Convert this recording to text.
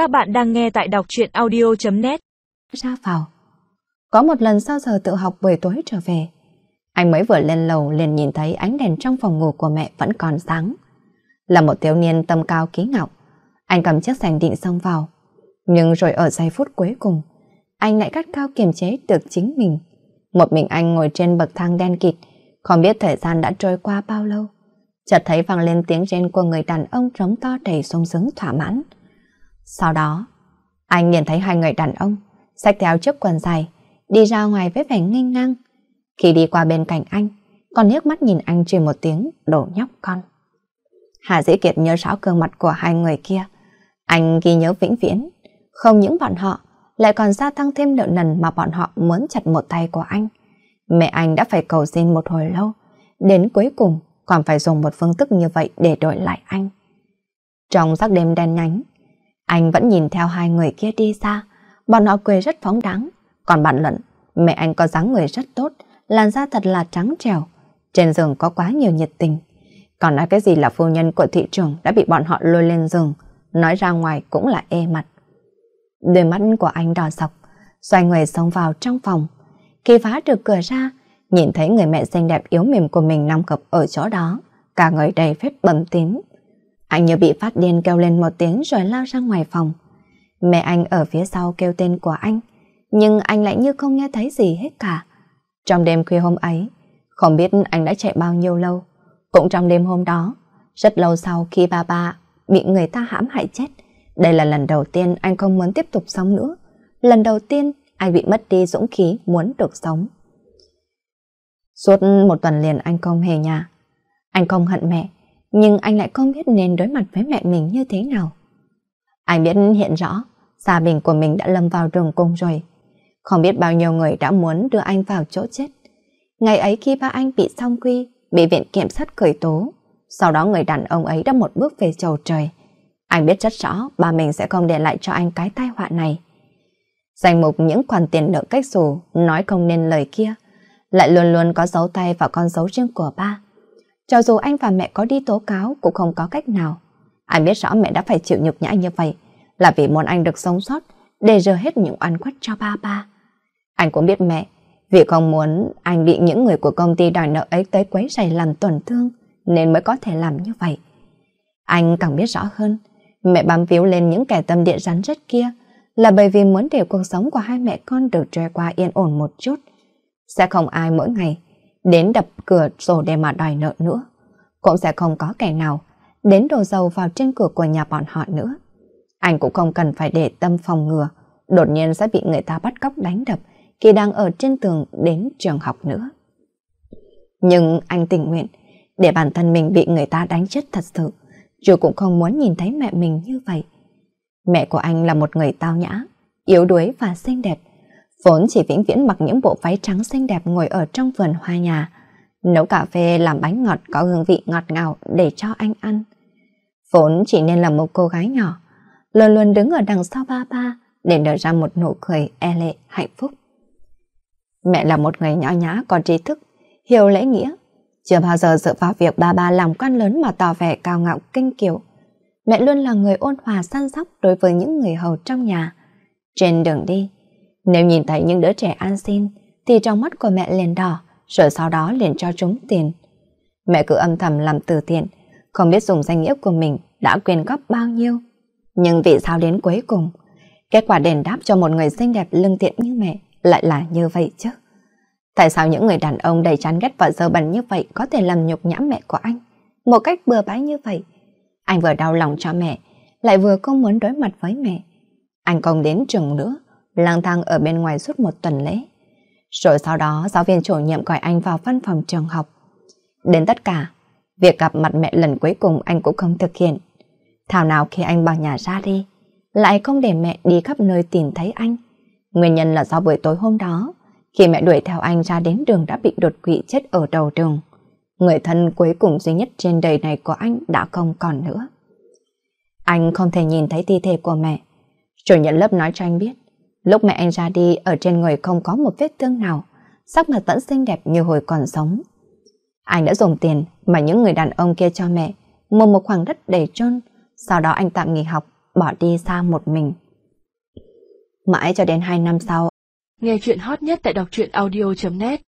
Các bạn đang nghe tại đọc truyện audio.net Ra vào. Có một lần sau giờ tự học buổi tối trở về, anh mới vừa lên lầu liền nhìn thấy ánh đèn trong phòng ngủ của mẹ vẫn còn sáng. Là một thiếu niên tâm cao ký ngạo, anh cầm chiếc sành định xông vào. Nhưng rồi ở giây phút cuối cùng, anh lại cắt cao kiềm chế được chính mình. Một mình anh ngồi trên bậc thang đen kịt, không biết thời gian đã trôi qua bao lâu. Chợt thấy vang lên tiếng rên của người đàn ông trống to đầy sung sướng thỏa mãn. Sau đó, anh nhìn thấy hai người đàn ông, xách theo chiếc quần dài, đi ra ngoài với vẻ nghênh ngang. Khi đi qua bên cạnh anh, còn liếc mắt nhìn anh chửi một tiếng đổ nhóc con. Hà Dĩ Kiệt nhớ rõ gương mặt của hai người kia. Anh ghi nhớ vĩnh viễn, không những bọn họ, lại còn gia tăng thêm nợ nần mà bọn họ muốn chặt một tay của anh. Mẹ anh đã phải cầu xin một hồi lâu, đến cuối cùng còn phải dùng một phương thức như vậy để đổi lại anh. Trong giấc đêm đen nhánh, anh vẫn nhìn theo hai người kia đi xa, bọn họ cười rất phóng đáng, còn bạn luận, mẹ anh có dáng người rất tốt, làn da thật là trắng trẻo, trên giường có quá nhiều nhiệt tình. Còn nói cái gì là phu nhân của thị trường đã bị bọn họ lôi lên giường, nói ra ngoài cũng là ê mặt. Đôi mắt của anh đỏ sọc, xoay người xông vào trong phòng. Khi phá được cửa ra, nhìn thấy người mẹ xinh đẹp yếu mềm của mình nằm cập ở chỗ đó, cả người đầy phép bầm tím anh như bị phát điên kêu lên một tiếng rồi lao ra ngoài phòng. Mẹ anh ở phía sau kêu tên của anh, nhưng anh lại như không nghe thấy gì hết cả. Trong đêm khuya hôm ấy, không biết anh đã chạy bao nhiêu lâu. Cũng trong đêm hôm đó, rất lâu sau khi ba ba bị người ta hãm hại chết, đây là lần đầu tiên anh không muốn tiếp tục sống nữa. Lần đầu tiên anh bị mất đi dũng khí muốn được sống. Suốt một tuần liền anh không hề nhà. Anh không hận mẹ, nhưng anh lại không biết nên đối mặt với mẹ mình như thế nào. Anh biết hiện rõ, gia đình của mình đã lâm vào đường cung rồi. Không biết bao nhiêu người đã muốn đưa anh vào chỗ chết. Ngày ấy khi ba anh bị song quy, bị viện kiểm sát khởi tố, sau đó người đàn ông ấy đã một bước về chầu trời. Anh biết rất rõ ba mình sẽ không để lại cho anh cái tai họa này. Danh mục những khoản tiền nợ cách xù nói không nên lời kia, lại luôn luôn có dấu tay vào con dấu riêng của ba. Cho dù anh và mẹ có đi tố cáo, cũng không có cách nào. Anh biết rõ mẹ đã phải chịu nhục nhã như vậy, là vì muốn anh được sống sót, để rửa hết những oan khuất cho ba ba. Anh cũng biết mẹ, vì không muốn anh bị những người của công ty đòi nợ ấy tới quấy rầy làm tổn thương, nên mới có thể làm như vậy. Anh càng biết rõ hơn, mẹ bám víu lên những kẻ tâm địa rắn rết kia, là bởi vì muốn để cuộc sống của hai mẹ con được trôi qua yên ổn một chút. Sẽ không ai mỗi ngày đến đập cửa sổ để mà đòi nợ nữa. Cũng sẽ không có kẻ nào đến đổ dầu vào trên cửa của nhà bọn họ nữa. Anh cũng không cần phải để tâm phòng ngừa, đột nhiên sẽ bị người ta bắt cóc đánh đập khi đang ở trên tường đến trường học nữa. Nhưng anh tình nguyện để bản thân mình bị người ta đánh chết thật sự, dù cũng không muốn nhìn thấy mẹ mình như vậy. Mẹ của anh là một người tao nhã, yếu đuối và xinh đẹp, vốn chỉ vĩnh viễn mặc những bộ váy trắng xinh đẹp ngồi ở trong vườn hoa nhà, nấu cà phê làm bánh ngọt có hương vị ngọt ngào để cho anh ăn. Vốn chỉ nên là một cô gái nhỏ, luôn luôn đứng ở đằng sau ba ba để nở ra một nụ cười e lệ hạnh phúc. Mẹ là một người nhỏ nhã có trí thức, hiểu lễ nghĩa, chưa bao giờ dựa vào việc ba ba làm quan lớn mà tỏ vẻ cao ngạo kinh kiều. Mẹ luôn là người ôn hòa săn sóc đối với những người hầu trong nhà. Trên đường đi, nếu nhìn thấy những đứa trẻ ăn xin, thì trong mắt của mẹ liền đỏ, rồi sau đó liền cho chúng tiền. Mẹ cứ âm thầm làm từ thiện, không biết dùng danh nghĩa của mình đã quyên góp bao nhiêu. Nhưng vì sao đến cuối cùng, kết quả đền đáp cho một người xinh đẹp lương thiện như mẹ lại là như vậy chứ? Tại sao những người đàn ông đầy chán ghét và dơ bẩn như vậy có thể làm nhục nhã mẹ của anh? Một cách bừa bãi như vậy. Anh vừa đau lòng cho mẹ, lại vừa không muốn đối mặt với mẹ. Anh không đến trường nữa, lang thang ở bên ngoài suốt một tuần lễ. Rồi sau đó giáo viên chủ nhiệm gọi anh vào văn phòng trường học. Đến tất cả, việc gặp mặt mẹ lần cuối cùng anh cũng không thực hiện. Thảo nào khi anh bỏ nhà ra đi, lại không để mẹ đi khắp nơi tìm thấy anh. Nguyên nhân là do buổi tối hôm đó, khi mẹ đuổi theo anh ra đến đường đã bị đột quỵ chết ở đầu đường. Người thân cuối cùng duy nhất trên đời này của anh đã không còn nữa. Anh không thể nhìn thấy thi thể của mẹ. Chủ nhận lớp nói cho anh biết, lúc mẹ anh ra đi ở trên người không có một vết thương nào, sắc mặt vẫn xinh đẹp như hồi còn sống. Anh đã dùng tiền mà những người đàn ông kia cho mẹ, mua một khoảng đất để chôn sau đó anh tạm nghỉ học bỏ đi xa một mình. Mãi cho đến hai năm sau. Nghe chuyện hot nhất tại đọc truyện audio.net